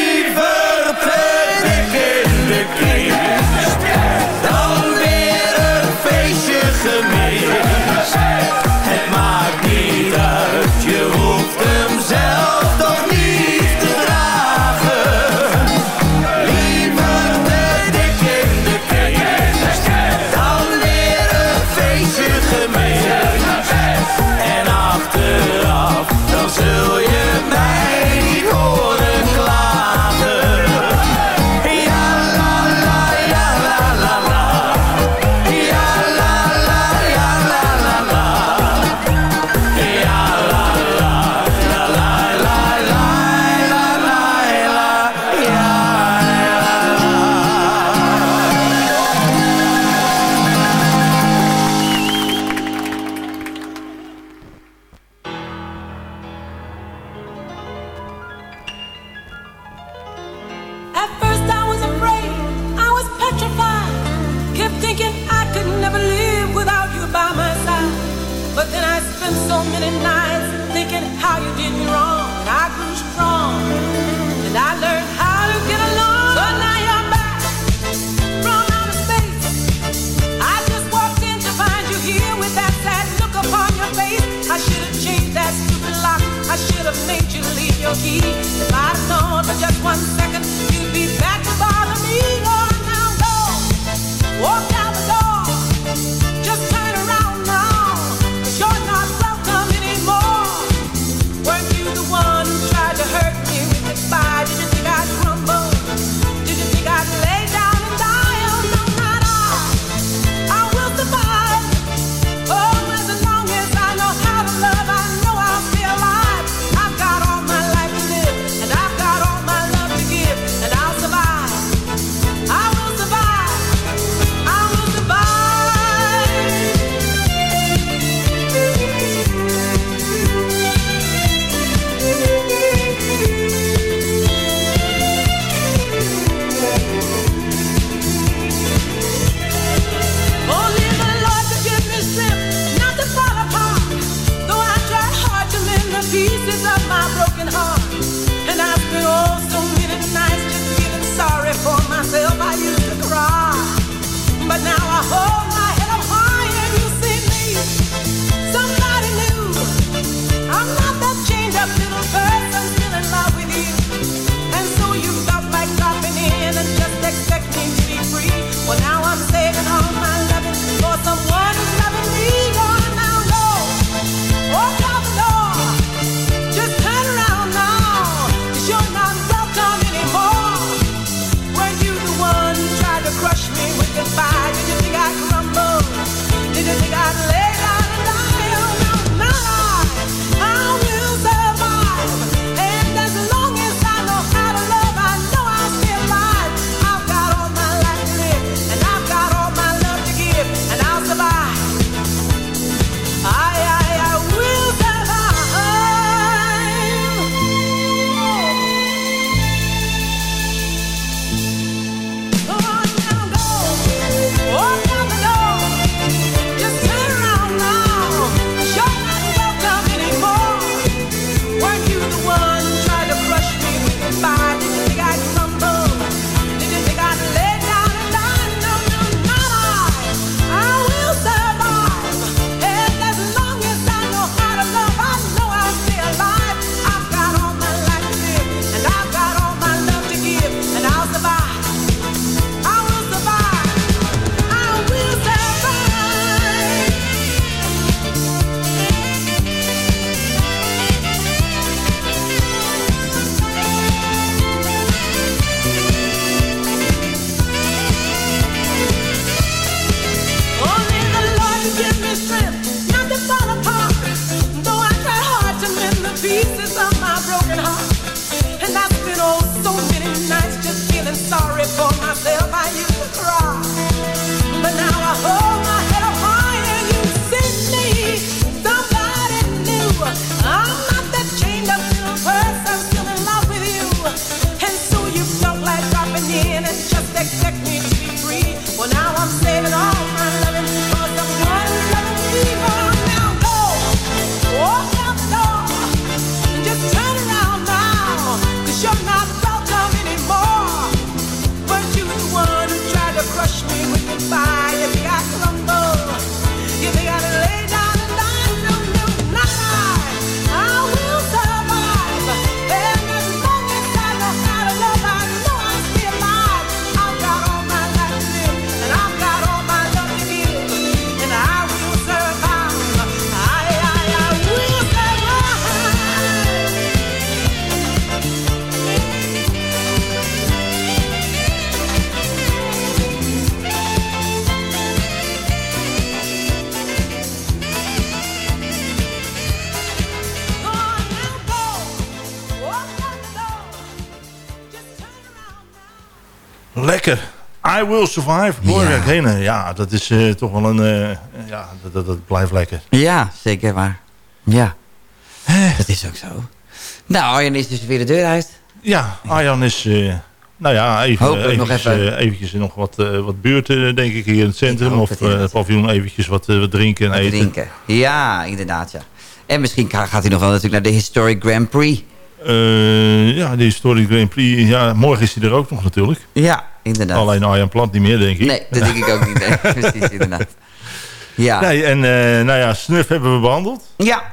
stop, stop. I Will Survive. Gloria Ja. Ja, dat is eh, toch wel een... eh, ja, dat, dat, dat blijft lekker. Ja, zeker waar. Ja. Dat is ook zo. Nou, Arjen is dus weer de deur uit. Ja, Arjan is... eh, nou ja, even, Hopelijk nog eventjes, even- eh, eventjes nog wat, eh, wat buurten, denk ik, hier in het centrum. Of het eh, het paviljoen eventjes wat, eh, wat drinken en Wat eten. drinken. Ja, inderdaad, ja. En misschien ga- gaat hij nog wel natuurlijk naar de Historic Grand Prix. Eh, ja, die Historic Grand Prix. Ja, morgen is hij er ook nog natuurlijk. Ja, inderdaad. Alleen Arjan Plant niet meer, denk ik. Nee, dat denk ik ook niet. Nee, precies, inderdaad. Ja, Nee, en eh, nou ja, Snuf hebben we behandeld. ja En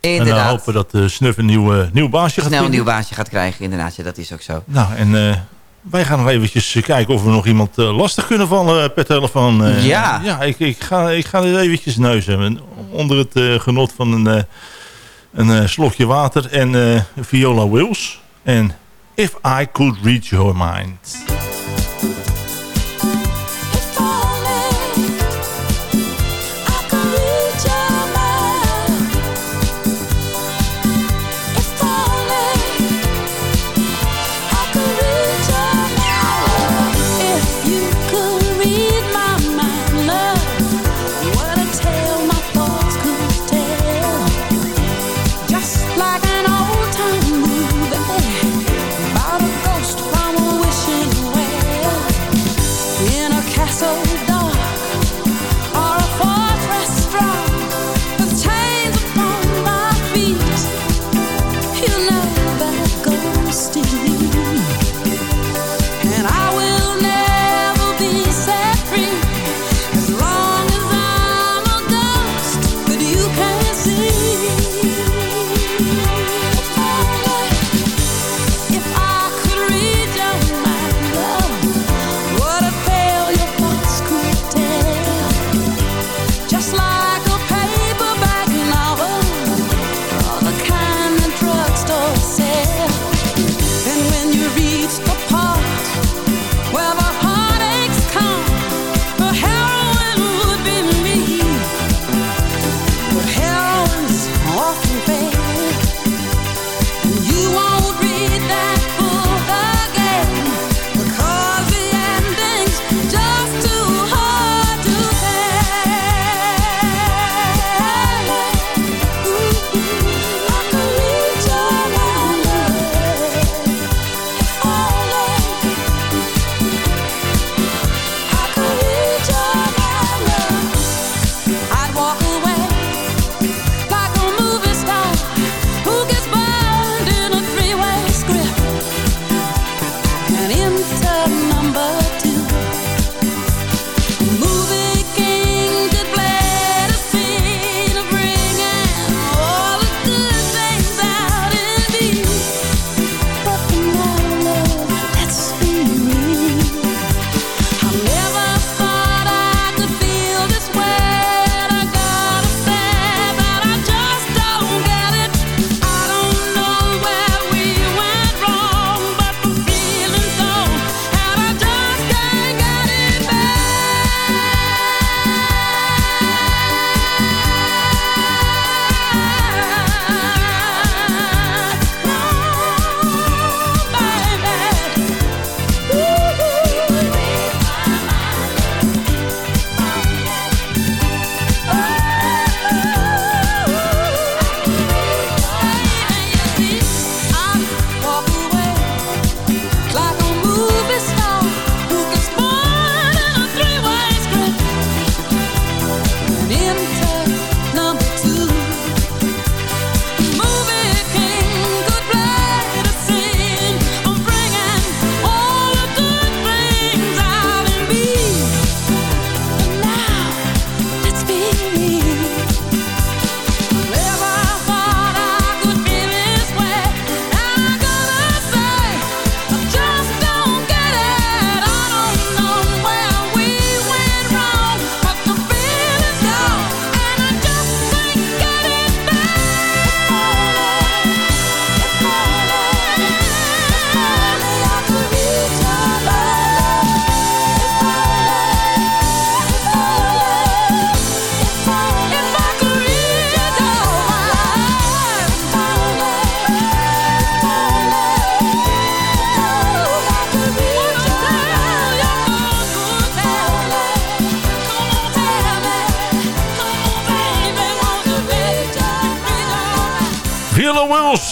dan inderdaad. hopen dat eh, Snuf een nieuw, eh, nieuw baasje gaat Snel een nieuw baasje gaat krijgen, inderdaad. Ja, dat is ook zo. Nou, en eh, wij gaan nog eventjes eh, kijken of we nog iemand eh, lastig kunnen vallen eh, per telefoon. eh. Ja. Ja, ik, ik, ga, ik ga dit eventjes neuzen. En Onder het eh, genot van een, eh, een eh, slokje water en eh, Viola Wills. En If I Could Read Your Mind.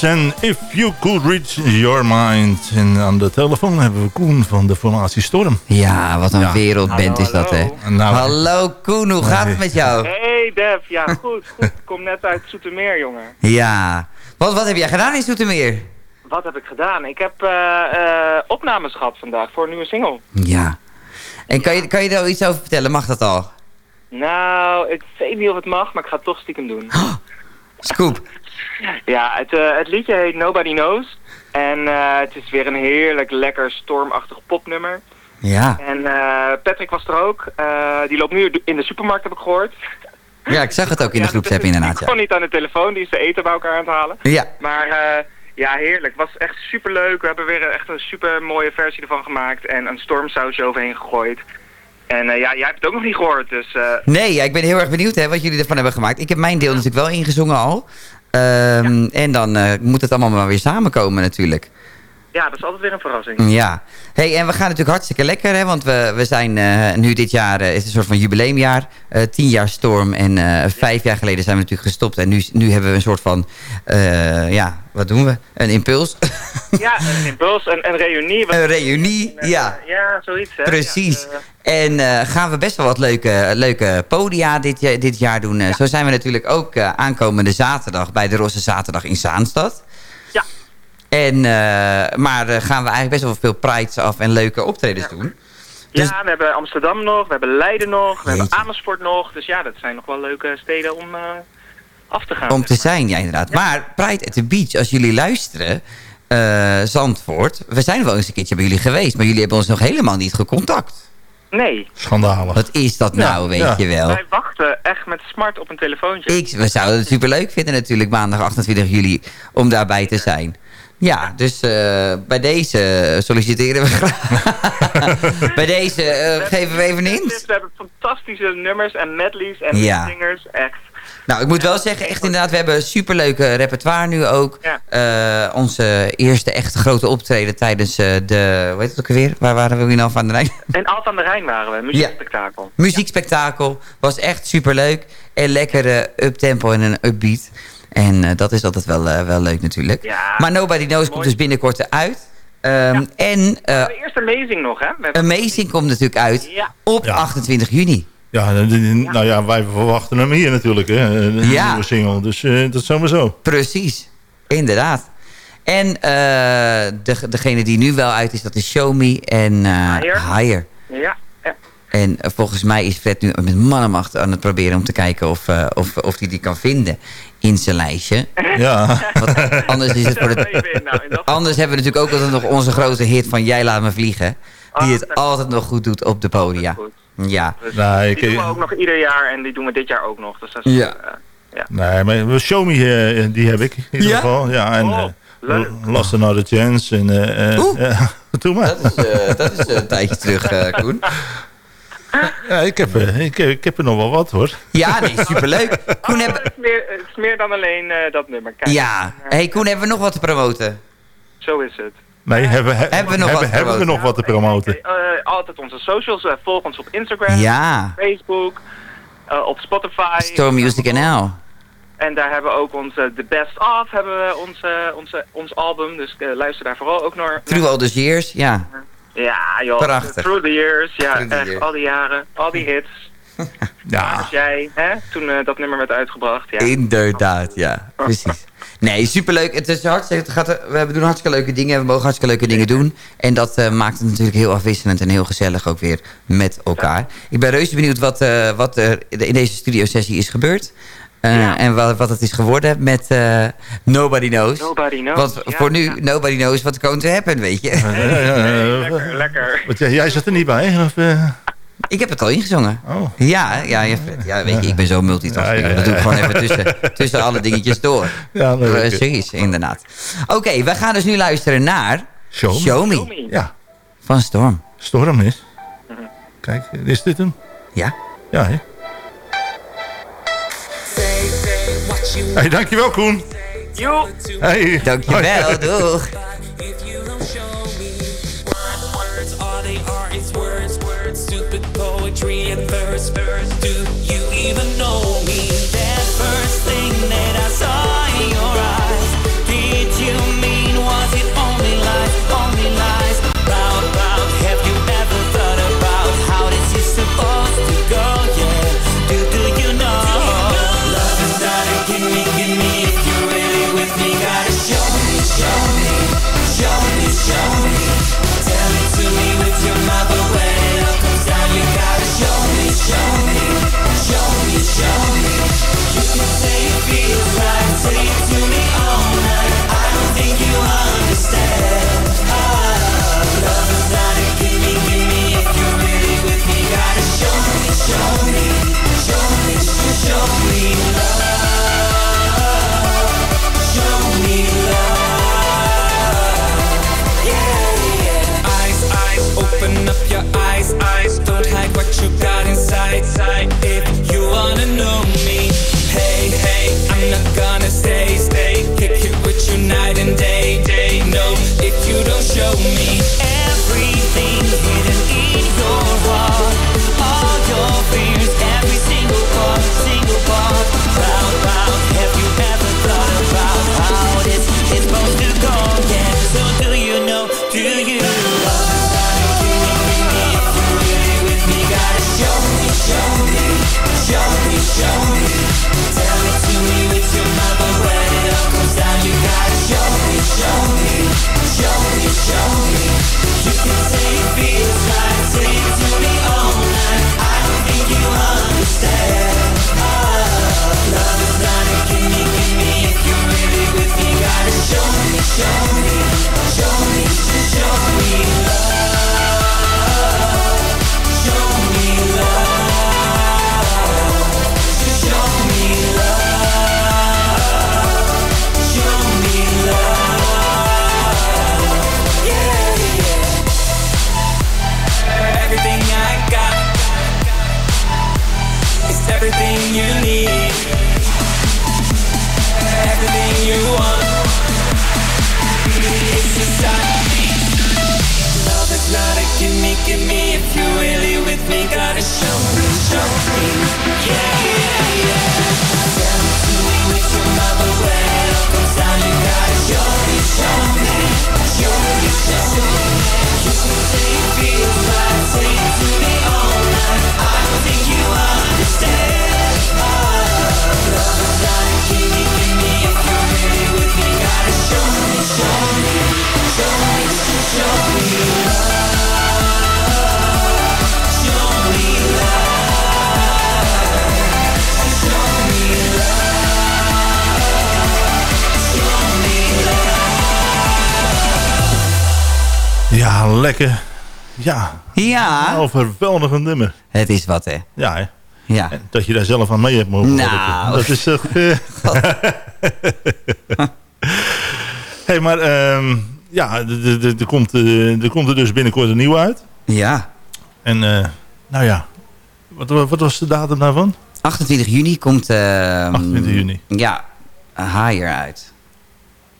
Wills en If You Could Reach Your Mind. En aan de telefoon hebben we Koen van de formatie Storm. Ja, wat een Ja. wereldband Hallo, is dat, hè? hallo. Nou, Hallo Koen, hoe gaat het met jou? Hey Def, ja goed, goed. Ik kom net uit Zoetermeer, jongen. Ja. Wat, wat heb jij gedaan in Zoetermeer? Wat heb ik gedaan? Ik heb eh, eh, opnames gehad vandaag voor een nieuwe single. Ja. En kan je, kan je daar iets over vertellen? Mag dat al? Nou, ik weet niet of het mag, maar ik ga het toch stiekem doen. Scoop. Ja, het, eh, het liedje heet Nobody Knows. En eh, het is weer een heerlijk, lekker, stormachtig popnummer. Ja. En eh, Patrick was er ook. Die loopt nu in de supermarkt, heb ik gehoord. Ja, ik zag het ook in de Ja, groepsapp inderdaad, Ik kon ja. niet aan de telefoon, die is de eten bij elkaar aan het halen. Ja. Maar ja, heerlijk. Het was echt super leuk. We hebben weer echt een super mooie versie ervan gemaakt. En een stormsausje overheen gegooid. En ja, jij hebt het ook nog niet gehoord. Dus Nee, ja, ik ben heel erg benieuwd hè, wat jullie ervan hebben gemaakt. Ik heb mijn deel natuurlijk wel ingezongen al. Ehm, En dan eh, moet het allemaal maar weer samenkomen natuurlijk. Ja, dat is altijd weer een verrassing. Ja. Hey, en we gaan natuurlijk hartstikke lekker, hè? Want we, we zijn eh, nu dit jaar, eh, is een soort van jubileumjaar. eh tien jaar storm en vijf jaar geleden zijn we natuurlijk gestopt. En nu, nu hebben we een soort van, ja, wat doen we? Een impuls. Ja, een impuls, een, een reunie. een reunie, ja. Ja, zoiets. Hè? Precies. Ja, En gaan we best wel wat leuke, leuke podia dit, dit jaar doen. Zo zijn we natuurlijk ook aankomende zaterdag bij de Rosse Zaterdag in Zaanstad. En, eh, maar eh, gaan we eigenlijk best wel veel prides af en leuke optredens doen. Dus- ja, we hebben Amsterdam nog, we hebben Leiden nog, we hebben. Amersfoort nog. Dus ja, dat zijn nog wel leuke steden om eh, af te gaan. Om te zijn, ja inderdaad. Maar Pride at the Beach, als jullie luisteren, eh, Zandvoort. We zijn wel eens een keertje bij jullie geweest, maar jullie hebben ons nog helemaal niet gecontact. Nee, Schandalig. Wat is dat Ja, nou, weet ja. je wel? wij wachten echt met smart op een telefoontje. Ik, we zouden het superleuk vinden natuurlijk maandag 28 juli om daarbij te zijn. Ja, dus eh, bij deze solliciteren we graag. bij deze eh, geven we even hint. We hebben fantastische nummers en medleys en Ja. zingers. Echt. Nou, ik moet wel zeggen, echt inderdaad, we hebben een superleuke repertoire nu ook. Ja. Eh, onze eerste echt grote optreden tijdens eh, de, hoe heet het ook alweer? Waar waren we in Alphen aan de Rijn? En Alt aan de Rijn waren we, muziekspektakel. Muziekspektakel, was echt superleuk. En lekkere uptempo en een upbeat. En eh, dat is altijd wel, eh, wel leuk natuurlijk. Ja. Maar Nobody Knows komt dus binnenkort uit. Ehm, En eh De eerste Amazing nog, hè? Amazing komt natuurlijk uit Ja. op Ja. 28 juni. Ja, nou ja, wij verwachten hem hier natuurlijk, hè. De Ja. nieuwe single. Dus eh, dat is sowieso. Precies, inderdaad. En eh, de, degene die nu wel uit is, dat is Show Me en eh Higher. Higher. Ja, ja. En eh, volgens mij is Fred nu met mannenmacht aan het proberen om te kijken of hij of, of die, die kan vinden in zijn lijstje. Ja. Want anders is het voor de... Nou, Anders hebben we natuurlijk ook altijd nog onze grote hit van Jij laat me vliegen. Die Ah, het altijd nog goed doet op de podia. Ja. Dus Nee, die ik- doen we ook nog ieder jaar en die doen we dit jaar ook nog. Dus dat is, Ja. eh, Nee, maar Show Me, eh, die heb ik in ieder Ja? geval. Ja, en Oh, eh, leuk. Last Another Chance. En, eh, eh, Oeh. ja, doe maar. Dat is, eh, dat is een tijdje terug, eh, Koen. Ja, ik, heb, eh, ik, heb, ik heb er nog wel wat hoor. Ja, nee, superleuk. Koen, Oh, heb... het, is meer, het is meer dan alleen eh, dat nummer. Kijk, Ja. hey, Koen, hebben we nog wat te promoten? Zo is het. Nee, hebben, he- Hebben we nog wat te hebben we promoten? nog wat te promoten? Eh, altijd onze socials. eh, volg ons op Instagram, Ja. Facebook, eh, op Spotify. Storm Music NL. En daar hebben we ook onze The Best Of, hebben we onze, onze, ons album. Dus eh, luister daar vooral ook naar. Through all those years, ja. Ja, joh. Prachtig. Through the years. Ja, Through echt. Al die jaren. Al die hits. Ja, Als jij, hè, toen eh, dat nummer werd uitgebracht. Ja. Inderdaad, ja. Precies. Nee, superleuk. Het is hartstikke, het gaat, er- we doen hartstikke leuke dingen. We mogen hartstikke leuke dingen doen. En dat eh, maakt het natuurlijk heel afwisselend en heel gezellig ook weer met elkaar. Ik ben reuze benieuwd wat, eh, wat er in deze studiosessie is gebeurd. Eh, Ja. En wat, wat het is geworden met eh, Nobody Knows. Nobody knows. Want Ja, voor nu, ja. nobody knows what going to happen, weet je. Lekker, lekker. Want jij, jij zat er niet bij? Of, eh? Ik heb het al ingezongen. Oh. Ja, ja, ja, weet je, ik ben zo multitasking. Ja, ja, ja, Dat doe ik gewoon even tussen, tussen alle dingetjes door. Ja. Precies, inderdaad. Oké, we gaan dus nu luisteren naar Show me. Show Me Show me. Ja, van Storm. Storm is. Kijk, is dit hem? Ja? Ja, hè? Hey, dankjewel Koen. Joe. Hey. Dankjewel, doeg. If you don't show me word, words, words, words, stupid poetry and verse, verse. Do you even Ja, overweldigend nummer. het is wat, hè. Ja, hè. Ja. En dat je daar zelf aan mee hebt mogen Nou. Dat is toch... eh hey, maar ehm, ja, er- er- er- komt, eh, er komt er dus binnenkort een nieuwe uit. Ja. En eh, nou ja, wat, wat was de datum daarvan? 28 juni komt... ehm, 28 juni. Ja, Higher uit.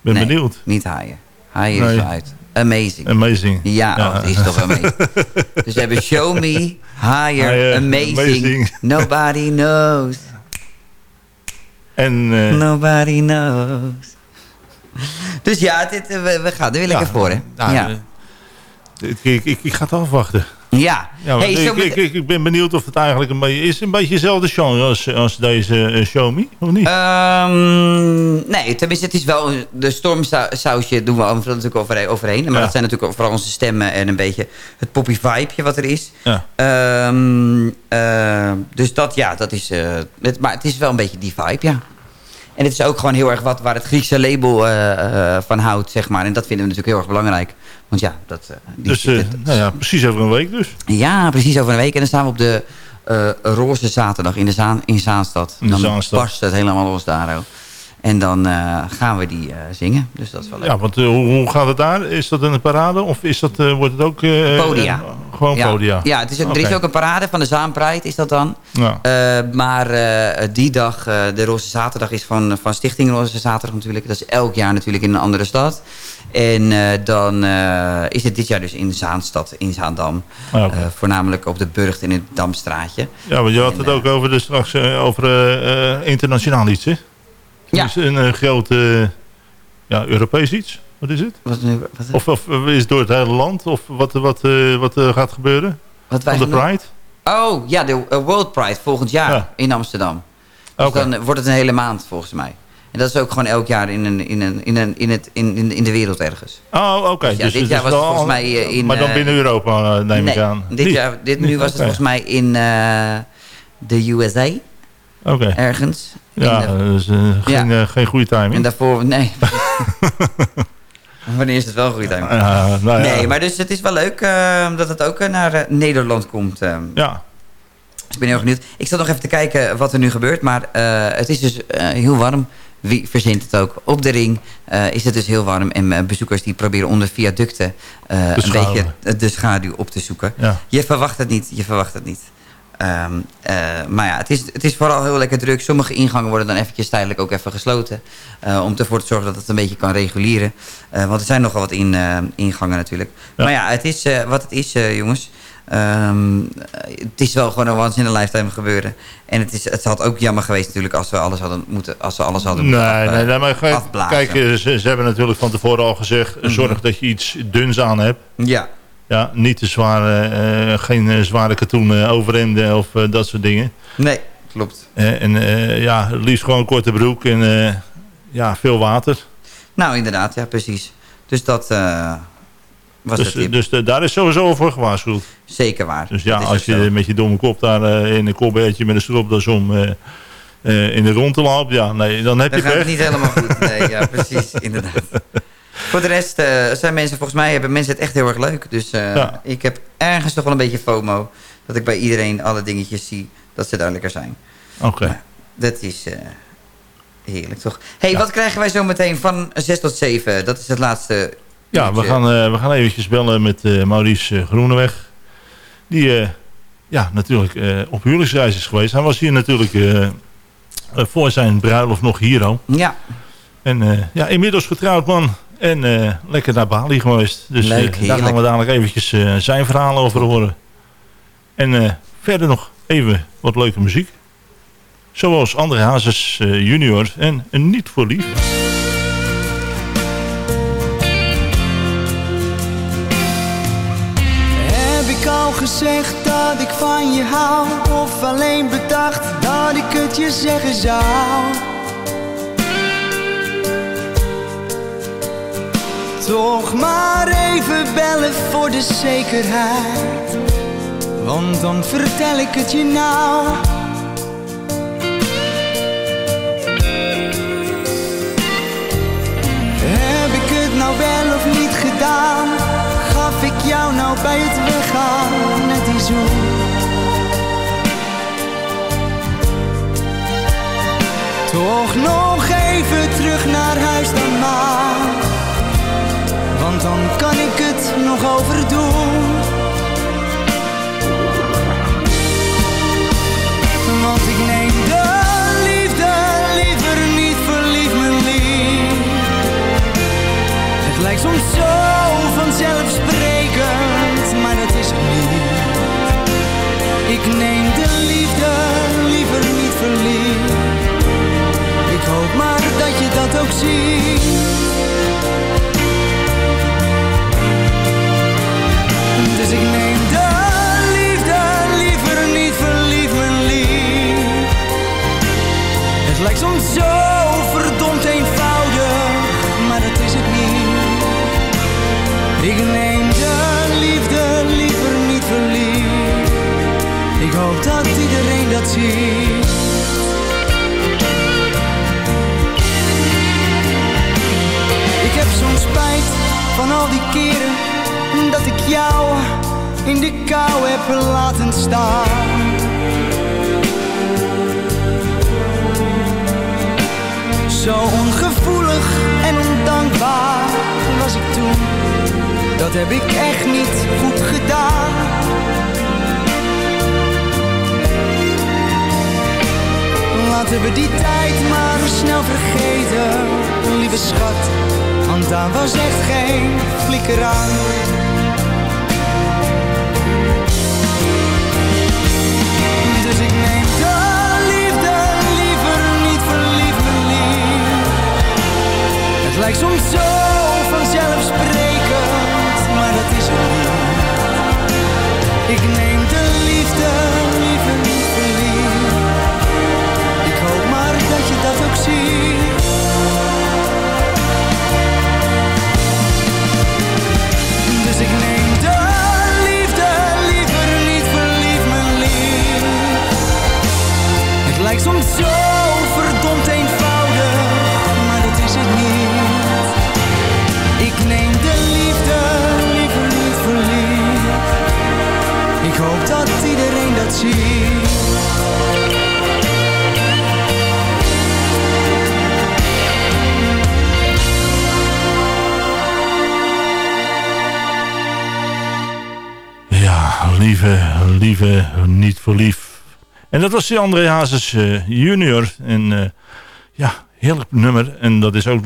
ben Nee. benieuwd. Niet Higher. Higher Nee. Amazing. Amazing. Ja, oh, het is toch amazing. dus we hebben Show Me, Higher, Higher, amazing, amazing. Nobody Knows. En eh, Nobody Knows. Dus ja, dit, eh, we, we gaan er weer lekker ja, voor, hè? nou, ja. eh, ik, ik, ik ga het afwachten. Ja. Hey, ik, zo met- ik, ik, ik ben benieuwd of het eigenlijk een beetje is. Een beetje hetzelfde genre als, als deze Show Me, of niet? Ehm, nee, tenminste, het is wel... De stormsausje doen we natuurlijk overheen. overheen. Maar Ja. dat zijn natuurlijk vooral onze stemmen en een beetje het poppy vibeje wat er is. ja. Ehm, eh, dus dat, ja, dat is... eh, het, maar het is wel een beetje die vibe, ja. En het is ook gewoon heel erg wat waar het Griekse label van houdt, zeg maar. En dat vinden we natuurlijk heel erg belangrijk. Want ja, dat... eh, die- Dus eh, nou ja, precies over een week dus. ja, precies over een week. En dan staan we op de eh, Roze Zaterdag in, de Zaan, in Zaanstad. In dan Zaanstad. barst het helemaal los daar. ook. En dan gaan we die zingen. Dus dat is wel leuk. Ja, want hoe, gaat het daar? Is dat een parade of is dat, wordt het ook... Podia. gewoon ja, podia? Ja, het is, er is ook een parade van de Zaanpride, is dat dan. Ja. Maar die dag, de Roze Zaterdag, is van, van Stichting Roze Zaterdag natuurlijk. Dat is elk jaar natuurlijk in een andere stad. En eh, dan eh, is het dit jaar dus in Zaanstad, in Zaandam. Ah. Eh, voornamelijk op de Burgt in het Damstraatje. ja, want je had en, het ook over, de, straks eh, over internationaal iets, hè? Ja. Dus een groot ja, Europees iets? Wat is het? Wat, Of, of is het door het hele land? Of wat, wat, wat gaat gebeuren? wat wij de Pride? Oh, ja, de World Pride volgend jaar Ja. in Amsterdam. Dus dan wordt het een hele maand volgens mij. En dat is ook gewoon elk jaar in, een, in, een, in, een, in, het, in, in, in de wereld ergens. Oh, oké. Dus ja, Dus dit jaar was het volgens mij, eh, in, Maar dan eh, binnen Europa, eh, neem ik aan. dit, Niet? jaar, dit Niet? nu was het volgens mij in de USA Oké. ergens. Ja, de- eh, geen, geen goede timing. en daarvoor, nee. Wanneer is het wel goed? timing? Nou ja. Nee, maar dus het is wel leuk eh, dat het ook naar Nederland komt. eh. Ja, Dus ik ben heel erg benieuwd. Ik zat nog even te kijken wat er nu gebeurt. Maar het is dus heel warm. Wie verzint het ook? Op de ring eh, is het dus heel warm. En eh, bezoekers die proberen onder viaducten eh, een beetje de schaduw op te zoeken. ja. Je verwacht het niet. Je verwacht het niet. Ehm, eh, maar ja, het is, het is vooral heel lekker druk. Sommige ingangen worden dan eventjes tijdelijk ook even gesloten. om ervoor te zorgen dat het een beetje kan reguleren. Want er zijn nogal wat in, ingangen natuurlijk. Ja. Maar ja, het is wat het is, jongens. Ehm, eh, het is wel gewoon een once in a lifetime gebeuren. En het, is, het had ook jammer geweest natuurlijk als we alles hadden moeten, als we alles hadden moeten Nee, af- nee, nee, maar kijk, eh, ze, ze hebben natuurlijk van tevoren al gezegd... Mhm. zorg dat je iets duns aan hebt. Ja, Ja, niet te zware, eh, geen eh, zware katoenen overhemden of dat soort dingen. nee, klopt. En ja, liefst gewoon een korte broek en ja, veel water. Nou, inderdaad, ja, precies. Dus dat was Dus, dus eh, daar is sowieso voor gewaarschuwd. Zeker waar. Dus ja, Dat als zo. je met je domme kop daar eh, in een kopbeertje met een stropdas om eh, in de rondte loopt, ja, nee, dan heb Dan je gaat niet helemaal goed. Nee, ja, precies, inderdaad. Voor de rest zijn mensen, volgens mij hebben mensen het echt heel erg leuk. Dus Ja. ik heb ergens toch wel een beetje FOMO. Dat ik bij iedereen alle dingetjes zie dat ze duidelijker zijn. Oké. Dat is heerlijk, toch? hey, Ja. wat krijgen wij zo meteen van 6 tot 7? Dat is het laatste Ja, we gaan, eh, we gaan eventjes bellen met eh, Maurice eh, Groeneweg. Die ja, natuurlijk op huwelijksreis is geweest. Hij was hier natuurlijk voor zijn bruiloft nog hier al. Ja, En ja, inmiddels getrouwd man. En lekker naar Bali geweest. Dus Leuk, daar gaan we dadelijk eventjes zijn verhaal over horen. En verder nog even wat leuke muziek. Zoals André Hazes junior en een Niet voor Lief. Gezegd dat ik van je hou? Of alleen bedacht dat ik het je zeggen zou? Toch maar even bellen voor de zekerheid. Want dan vertel ik het je nou. Heb ik het nou wel of niet gedaan? Nou bij het weggaan net die zoen? Toch nog even terug naar huis dan maar. Want dan kan ik het nog overdoen. Want ik neem de liefde liever niet verliefd, mijn lief. Het lijkt soms zo ook ziet. Dus ik neem de liefde liever niet verliefd, mijn lief. Het lijkt soms zo verdomd eenvoudig, maar dat is het niet. Ik neem de liefde liever niet verliefd. Ik hoop dat iedereen dat ziet. Van al die keren dat ik jou in de kou heb laten staan. Zo ongevoelig en ondankbaar was ik toen. Dat heb ik echt niet goed gedaan. Laten we die tijd maar snel vergeten, lieve schat. Want daar was echt geen flikker aan. Dus ik neem de liefde liever niet verliefd, mijn. Het lijkt soms zo vanzelfsprekend, maar dat is het niet. Ik neem soms zo verdomd eenvoudig, maar dat is het niet. Ik neem de liefde liever niet verliefd. Ik hoop dat iedereen dat ziet. Ja, lieve, lieve, niet voor lief. En dat was die André Hazes eh, junior. En eh, ja, heerlijk nummer. En dat is ook